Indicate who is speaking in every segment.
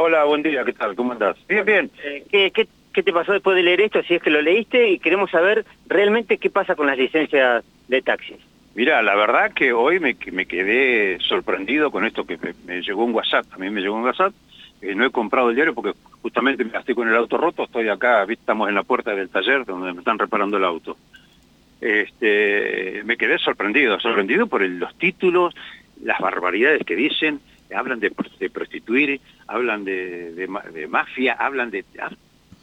Speaker 1: Hola, buen día, ¿qué tal? ¿Cómo andás? Bien, bien.
Speaker 2: Eh, ¿qué, qué, qué te pasó después de leer esto, si es que lo leíste? Y queremos saber realmente qué pasa con las licencias de taxis.
Speaker 1: Mira, la verdad que hoy me, me quedé sorprendido con esto que me, me, llegó un WhatsApp. A mí me llegó un WhatsApp. Eh, no he comprado el diario porque justamente me gasté con el auto roto. Estoy acá, estamos en la puerta del taller donde me están reparando el auto. Este, me quedé sorprendido, sorprendido por el, los títulos, las barbaridades que dicen, hablan de, prostituir, hablan de, mafia, hablan de...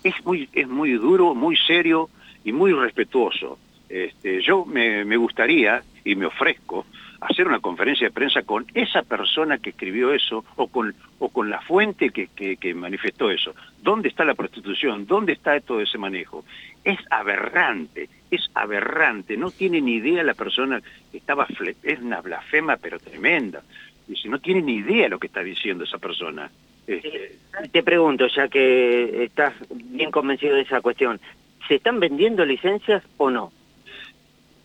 Speaker 1: Es muy, es muy duro, muy serio y muy respetuoso. Este, yo me, me gustaría, y me ofrezco, hacer una conferencia de prensa con esa persona que escribió eso o con, o con la fuente que, que, que, manifestó eso. ¿Dónde está la prostitución? ¿Dónde está todo ese manejo? Es aberrante, es aberrante. No tiene ni idea la persona que estaba... Es una blasfema pero tremenda. Dice, no tiene ni idea lo que está diciendo esa persona.
Speaker 2: Este... Te pregunto, ya que estás bien convencido de esa cuestión, ¿se están vendiendo licencias o no?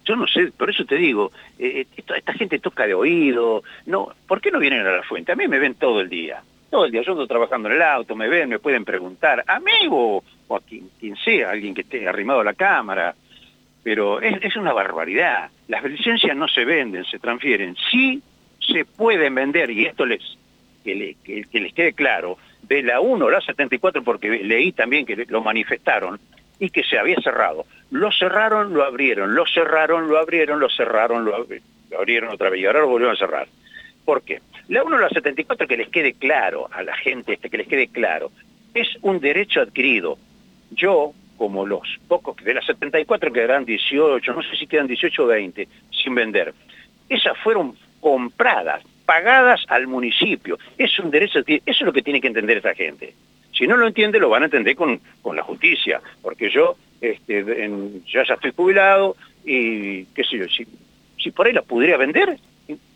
Speaker 1: yo no sé, por eso te digo, eh, esta, esta, gente toca de oído, no, ¿por qué no vienen a la fuente? A mí me ven todo el día, todo el día, yo ando trabajando en el auto, me ven, me pueden preguntar, amigo, o a quien, quien sea, alguien que esté arrimado a la cámara, pero es, es una barbaridad, las licencias no se venden, se transfieren, sí se pueden vender, y esto les que, le, que, les quede claro, de la 1 a la 74, porque leí también que lo manifestaron, y que se había cerrado. Lo cerraron, lo abrieron, lo cerraron, lo abrieron, lo cerraron, lo, ab lo abrieron otra vez y ahora lo volvieron a cerrar. ¿Por qué? La 1 a la 74, que les quede claro a la gente, este, que les quede claro, es un derecho adquirido. Yo, como los pocos, de las 74 quedarán 18, no sé si quedan 18 o 20, sin vender. Esas fueron compradas, pagadas al municipio. Es un derecho. Eso es lo que tiene que entender esta gente. Si no lo entiende, lo van a entender con, con la justicia, porque yo este, en, ya, estoy jubilado y qué sé yo, si, si por ahí la pudiera vender,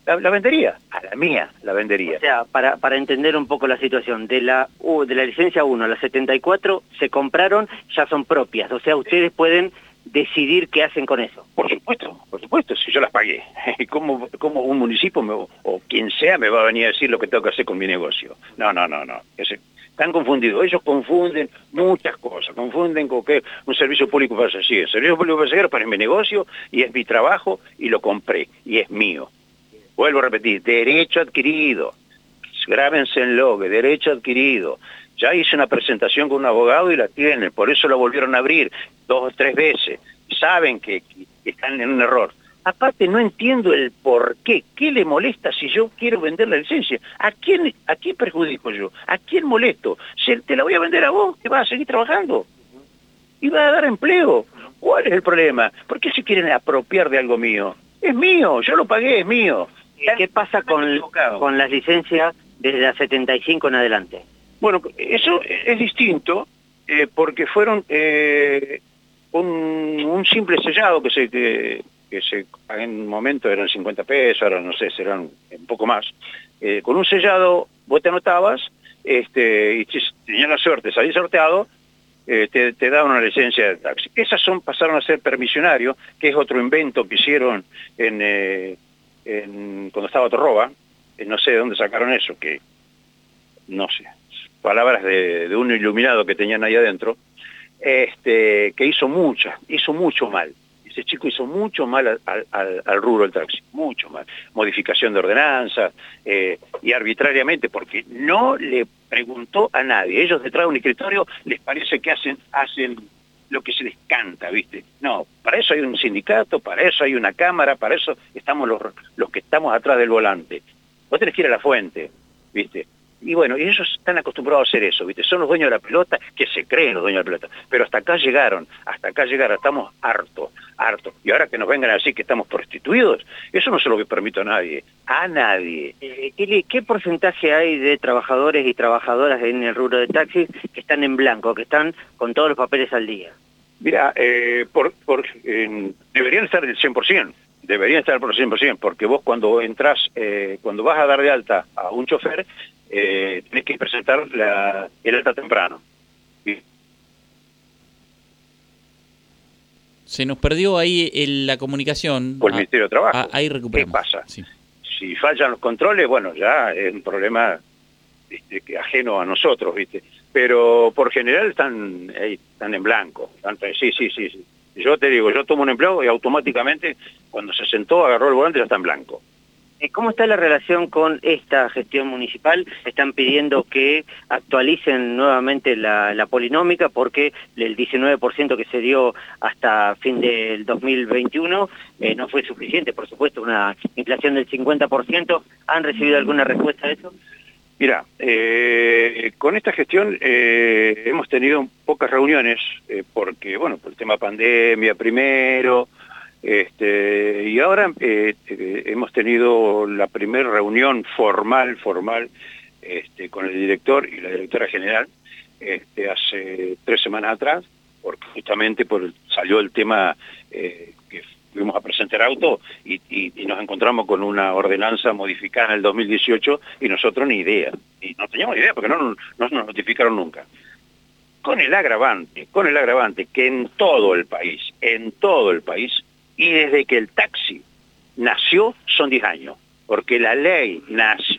Speaker 1: la, vendería, a la mía la vendería.
Speaker 2: O sea, para, para entender un poco la situación, de la, uh, de la licencia 1 a la 74 se compraron, ya son propias, o sea, ustedes pueden decidir qué hacen con eso.
Speaker 1: Por supuesto, por supuesto, si yo las pagué. ¿Cómo, cómo un municipio me, o quien sea me va a venir a decir lo que tengo que hacer con mi negocio? No, no, no, no. Están confundidos. Ellos confunden muchas cosas. Confunden con que un servicio público pasajero. El servicio público pasajero para mi negocio y es mi trabajo y lo compré y es mío. Vuelvo a repetir, derecho adquirido. Grábense en log, derecho adquirido. Ya hice una presentación con un abogado y la tienen, por eso la volvieron a abrir dos o tres veces. Saben que, que están en un error. Aparte no entiendo el por qué. ¿Qué le molesta si yo quiero vender la licencia? ¿A quién, a quién perjudico yo? ¿A quién molesto? ¿Se, ¿Te la voy a vender a vos? ¿Te vas a seguir trabajando? ¿Y va a dar empleo? ¿Cuál es el problema? ¿Por qué se quieren apropiar de algo mío? Es mío, yo lo pagué, es mío.
Speaker 2: ¿Qué pasa con, con las licencias desde la 75 en adelante?
Speaker 1: Bueno, eso es distinto eh, porque fueron eh, un, simple sellado que. Que, en un momento eran 50 pesos, ahora no sé, serán un poco más. Eh, con un sellado vos te anotabas, este, y si tenías la suerte, salís sorteado, te, te da una licencia de taxi. Esas son pasaron a ser permisionarios, que es otro invento que hicieron en, en cuando estaba Torroba, no sé de dónde sacaron eso, que no sé, palabras de, de un iluminado que tenían ahí adentro, este, que hizo mucha, hizo mucho mal ese chico hizo mucho mal al, al, al rubro del taxi, mucho mal. Modificación de ordenanzas eh, y arbitrariamente, porque no le preguntó a nadie. Ellos detrás de un escritorio les parece que hacen, hacen lo que se les canta, ¿viste? No, para eso hay un sindicato, para eso hay una cámara, para eso estamos los, los que estamos atrás del volante. Vos tenés que ir a la fuente, ¿viste? Y bueno, y ellos están acostumbrados a hacer eso, ¿viste? Son los dueños de la pelota que se creen los dueños de la pelota. Pero hasta acá llegaron, hasta acá llegaron, estamos hartos, hartos. Y ahora que nos vengan a decir que estamos prostituidos, eso no se lo permito a nadie, a nadie.
Speaker 2: Eh, ¿qué, ¿Qué porcentaje hay de trabajadores y trabajadoras en el rubro de taxis que están en blanco, que están con todos los papeles al día?
Speaker 1: Mira, eh, por, por, eh, deberían estar del 100%. Deberían estar por el 100%, porque vos cuando entras, eh, cuando vas a dar de alta a un chofer, eh, tenés que presentar la, el alta temprano.
Speaker 3: Se nos perdió ahí el, la comunicación.
Speaker 1: Por el Ministerio de Trabajo.
Speaker 3: Ah, ahí recuperamos.
Speaker 1: ¿Qué pasa? Sí. Si fallan los controles, bueno, ya es un problema ajeno a nosotros, ¿viste? Pero por general están, están en blanco. sí, sí, sí, sí. Yo te digo, yo tomo un empleo y automáticamente cuando se sentó, agarró el volante, ya está en blanco.
Speaker 2: Eh, ¿Cómo está la relación con esta gestión municipal? Están pidiendo que actualicen nuevamente la, polinómica porque el 19% que se dio hasta fin del 2021 eh, no fue suficiente, por supuesto, una inflación del 50%. ¿Han recibido alguna respuesta a eso?
Speaker 1: Mira, eh, con esta gestión hemos tenido pocas reuniones porque, bueno, por el tema pandemia primero, este, y ahora eh, eh, hemos tenido la primera reunión formal, formal, este, con el director y la directora general este, hace tres semanas atrás, porque justamente por, salió el tema eh, que fuimos a presentar auto y, nos encontramos con una ordenanza modificada en el 2018 y nosotros ni idea. Y no teníamos idea porque no, no nos notificaron nunca con el agravante, con el agravante que en todo el país, en todo el país, y desde que el taxi nació son 10 años, porque la ley,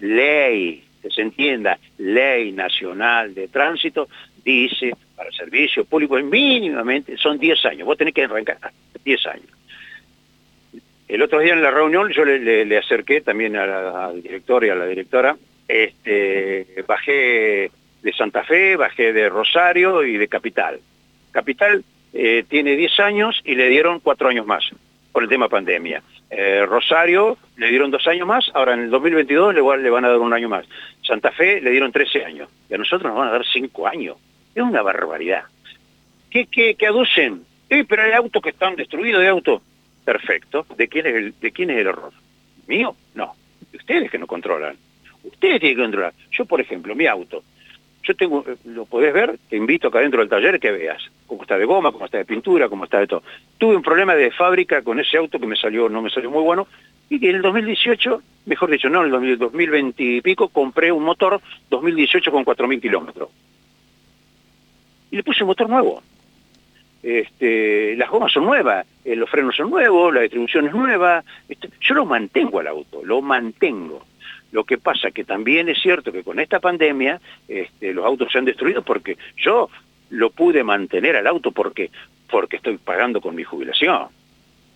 Speaker 1: ley, que se entienda, ley nacional de tránsito, dice para servicio público mínimamente son 10 años, vos tenés que arrancar 10 años. El otro día en la reunión yo le, acerqué también al director y a la directora, este, bajé de Santa Fe, bajé de Rosario y de Capital. Capital eh, tiene 10 años y le dieron 4 años más por el tema pandemia. Eh, Rosario le dieron dos años más, ahora en el 2022 le, le van a dar un año más. Santa Fe le dieron 13 años, y a nosotros nos van a dar 5 años. Es una barbaridad. ¿Qué, qué, aducen? Eh, pero hay autos que están destruidos de auto. Perfecto. ¿De quién, es el, ¿De quién es el error? ¿Mío? No. De ustedes que no controlan. Ustedes tienen que controlar. Yo, por ejemplo, mi auto, yo tengo, eh, lo podés ver, te invito acá dentro del taller que veas cómo está de goma, cómo está de pintura, cómo está de todo. Tuve un problema de fábrica con ese auto que me salió, no me salió muy bueno, y en el 2018, mejor dicho, no, en el 2020 y pico, compré un motor 2018 con 4.000 kilómetros. Y le puse un motor nuevo. Este, las gomas son nuevas, eh, los frenos son nuevos, la distribución es nueva. Este, yo lo mantengo al auto, lo mantengo. Lo que pasa que también es cierto que con esta pandemia este, los autos se han destruido porque yo lo pude mantener al auto porque, porque estoy pagando con mi jubilación.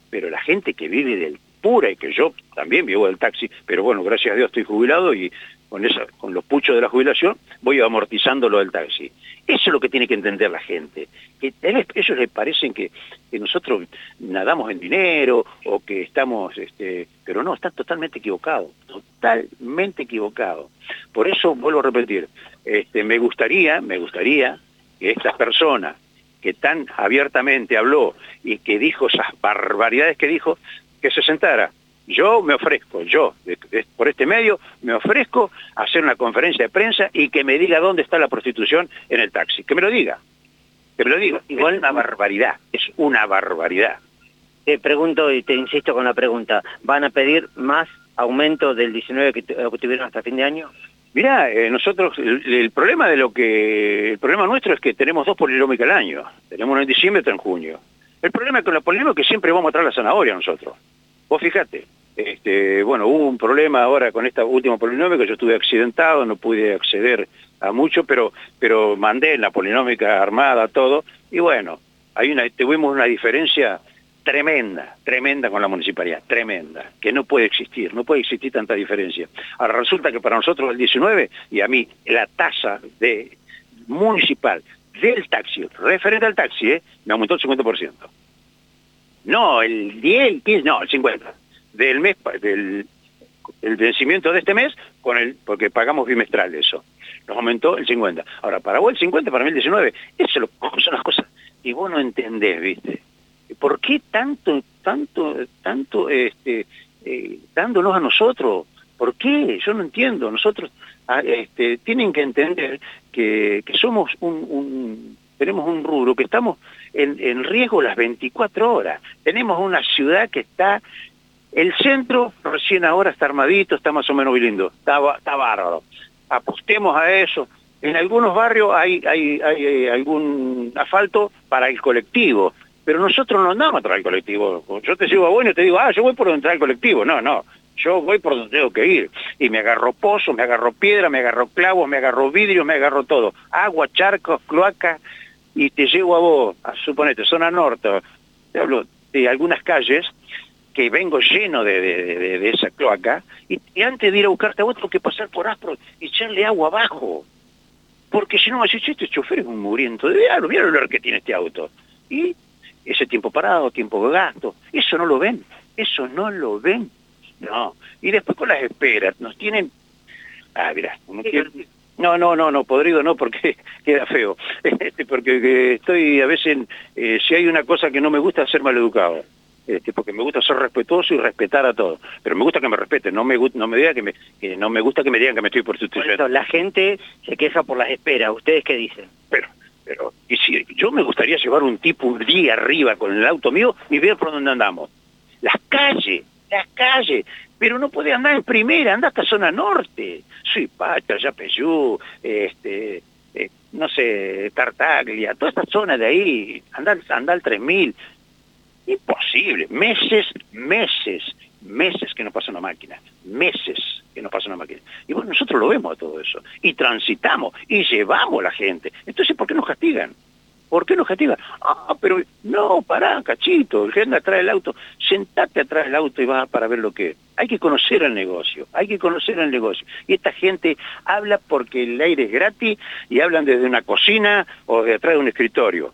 Speaker 1: Pero la gente que vive del pura y que yo también vivo del taxi, pero bueno, gracias a Dios estoy jubilado y con, esa, con los puchos de la jubilación voy amortizando lo del taxi. Eso es lo que tiene que entender la gente. Que ellos les parecen que, que, nosotros nadamos en dinero o que estamos, este, pero no, están totalmente equivocados, totalmente equivocados. Por eso vuelvo a repetir, este, me gustaría, me gustaría que estas personas que tan abiertamente habló y que dijo esas barbaridades que dijo, que se sentara yo me ofrezco, yo, por este medio, me ofrezco a hacer una conferencia de prensa y que me diga dónde está la prostitución en el taxi. Que me lo diga. Que me lo diga. Igual es una barbaridad. Es una barbaridad.
Speaker 2: Te pregunto y te insisto con la pregunta. ¿Van a pedir más aumento del 19 que tuvieron hasta fin de año?
Speaker 1: Mirá, eh, nosotros, el, problema de lo que, el problema nuestro es que tenemos dos polinómicas al año. Tenemos uno en diciembre y otro en junio. El problema con la polinómica es que siempre vamos a traer la zanahoria nosotros. Vos fíjate, este, bueno, hubo un problema ahora con esta última polinómica, yo estuve accidentado, no pude acceder a mucho, pero, pero mandé en la polinómica armada todo, y bueno, hay una, tuvimos una diferencia tremenda, tremenda con la municipalidad, tremenda, que no puede existir, no puede existir tanta diferencia. Ahora resulta que para nosotros el 19, y a mí la tasa de municipal del taxi, referente al taxi, ¿eh? me aumentó el 50%. No, el 10, el 15, no, el 50 del mes, del el vencimiento de este mes, con el porque pagamos bimestral eso. Nos aumentó el 50. Ahora, para vos el 50, para mí el 19. Eso son las cosas y vos no entendés, ¿viste? ¿Por qué tanto, tanto, tanto, este, eh, dándonos a nosotros? ¿Por qué? Yo no entiendo. Nosotros ah, este, tienen que entender que, que somos un, un, tenemos un rubro, que estamos en, en riesgo las 24 horas. Tenemos una ciudad que está el centro recién ahora está armadito, está más o menos lindo, está, está bárbaro. Apostemos a eso. En algunos barrios hay, hay, hay, eh, algún asfalto para el colectivo, pero nosotros no andamos a traer el colectivo. Yo te sigo a bueno y te digo, ah, yo voy por entrar al colectivo. No, no. Yo voy por donde tengo que ir. Y me agarro pozo, me agarro piedra, me agarro clavos, me agarro vidrio, me agarro todo. Agua, charcos, cloaca, y te llevo a vos, a suponete, zona norte, te hablo de algunas calles que vengo lleno de, esa cloaca, y, antes de ir a buscarte a vos tengo que pasar por Astro y echarle agua abajo. Porque si no decís, este chofer es un muriento de diablo, mira el olor que tiene este auto. Y ese tiempo parado, tiempo de gasto, eso no lo ven, eso no lo ven. No, y después con las esperas, nos tienen... Ah, mira, No, no, no, no, podrido no, porque queda feo. Este, porque estoy a veces, eh, si hay una cosa que no me gusta, ser maleducado. Este, porque me gusta ser respetuoso y respetar a todos. Pero me gusta que me respeten, no me, no me, diga que me no me gusta que me digan que me estoy prostituyendo.
Speaker 2: la gente se queja por las esperas, ¿ustedes qué dicen?
Speaker 1: Pero, pero, y si yo me gustaría llevar un tipo un día arriba con el auto mío y ver por dónde andamos. Las calles, las calles, pero no puede andar en primera, anda hasta zona norte. Soy Pacha, Yapeyú, este, eh, no sé, Tartaglia, toda esta zona de ahí, anda, anda al 3000. Imposible, meses, meses, meses que no pasa una máquina, meses que no pasa una máquina. Y bueno, nosotros lo vemos a todo eso, y transitamos, y llevamos a la gente. Entonces, ¿por qué nos castigan? ¿Por qué nos castigan? Ah, pero no, pará, cachito, el anda atrás del auto, sentate atrás del auto y vas para ver lo que Hay que conocer el negocio, hay que conocer el negocio. Y esta gente habla porque el aire es gratis y hablan desde una cocina o de atrás de un escritorio.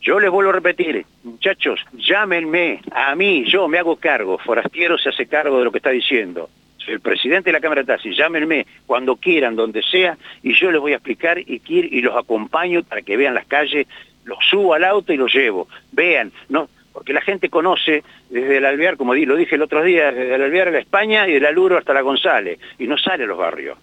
Speaker 1: Yo les vuelvo a repetir, muchachos, llámenme a mí, yo me hago cargo, Forastiero se hace cargo de lo que está diciendo. El presidente de la Cámara de Taxis, llámenme cuando quieran, donde sea, y yo les voy a explicar y, y los acompaño para que vean las calles, los subo al auto y los llevo. Vean, no, porque la gente conoce desde el Alvear, como lo dije el otro día, desde el Alvear a España y del Aluro hasta la González, y no sale a los barrios.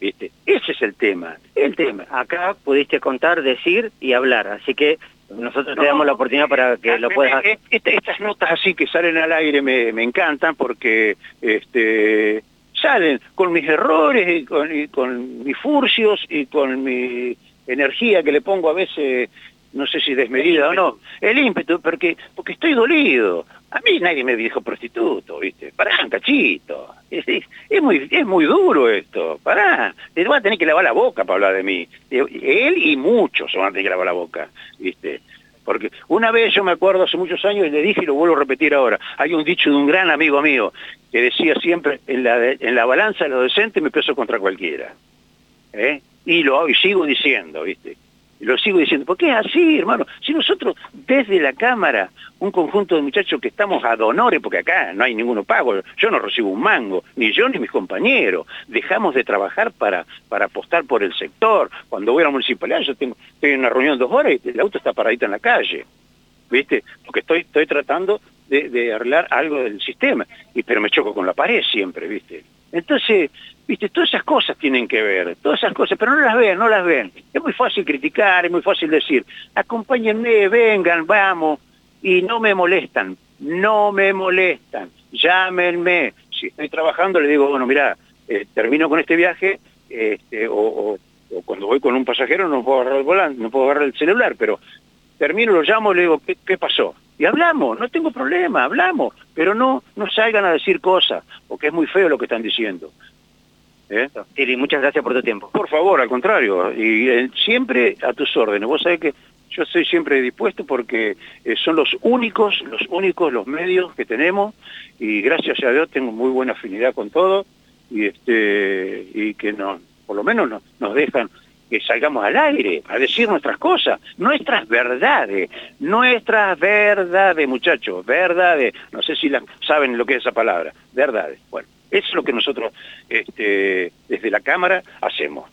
Speaker 1: ¿Viste? Ese es el tema, el tema.
Speaker 2: Acá pudiste contar, decir y hablar, así que nosotros te damos la oportunidad para que lo puedas hacer.
Speaker 1: Estas notas así que salen al aire me, encantan porque este, salen con mis errores y con, y con mis furcios y con mi energía que le pongo a veces no sé si desmedida o no, el ímpetu, porque, porque estoy dolido. A mí nadie me dijo prostituto, ¿viste? Pará, un cachito. Es, muy, es muy duro esto, pará. Te van a tener que lavar la boca para hablar de mí. Él y muchos se van a tener que lavar la boca, ¿viste? Porque una vez yo me acuerdo hace muchos años y le dije y lo vuelvo a repetir ahora, hay un dicho de un gran amigo mío que decía siempre, en la, en la balanza de lo decente me peso contra cualquiera. ¿eh? Y lo y sigo diciendo, ¿viste? Lo sigo diciendo, ¿por qué es así, hermano? Si nosotros desde la Cámara, un conjunto de muchachos que estamos a donores, porque acá no hay ninguno pago, yo no recibo un mango, ni yo ni mis compañeros, dejamos de trabajar para, para apostar por el sector. Cuando voy a la municipalidad, yo tengo, estoy en una reunión dos horas y el auto está paradito en la calle, ¿viste? Porque estoy, estoy tratando de, de arreglar algo del sistema, y, pero me choco con la pared siempre, ¿viste? Entonces, viste, todas esas cosas tienen que ver, todas esas cosas, pero no las ven, no las ven. Es muy fácil criticar, es muy fácil decir, acompáñenme, vengan, vamos, y no me molestan, no me molestan, llámenme. Si estoy trabajando le digo, bueno, mira, eh, termino con este viaje, este, o, cuando voy con un pasajero no puedo agarrar el volante, no puedo agarrar el celular, pero termino, lo llamo le digo, qué pasó? y hablamos, no tengo problema, hablamos, pero no, no salgan a decir cosas, porque es muy feo lo que están diciendo.
Speaker 2: ¿Eh? muchas gracias por tu tiempo.
Speaker 1: Por favor, al contrario, y eh, siempre a tus órdenes. Vos sabés que yo estoy siempre dispuesto porque eh, son los únicos, los únicos, los medios que tenemos, y gracias a Dios tengo muy buena afinidad con todo, y este y que no, por lo menos nos dejan que salgamos al aire a decir nuestras cosas, nuestras verdades, nuestras verdades, muchachos, verdades. No sé si saben lo que es esa palabra, verdades. Bueno, eso es lo que nosotros este, desde la Cámara hacemos.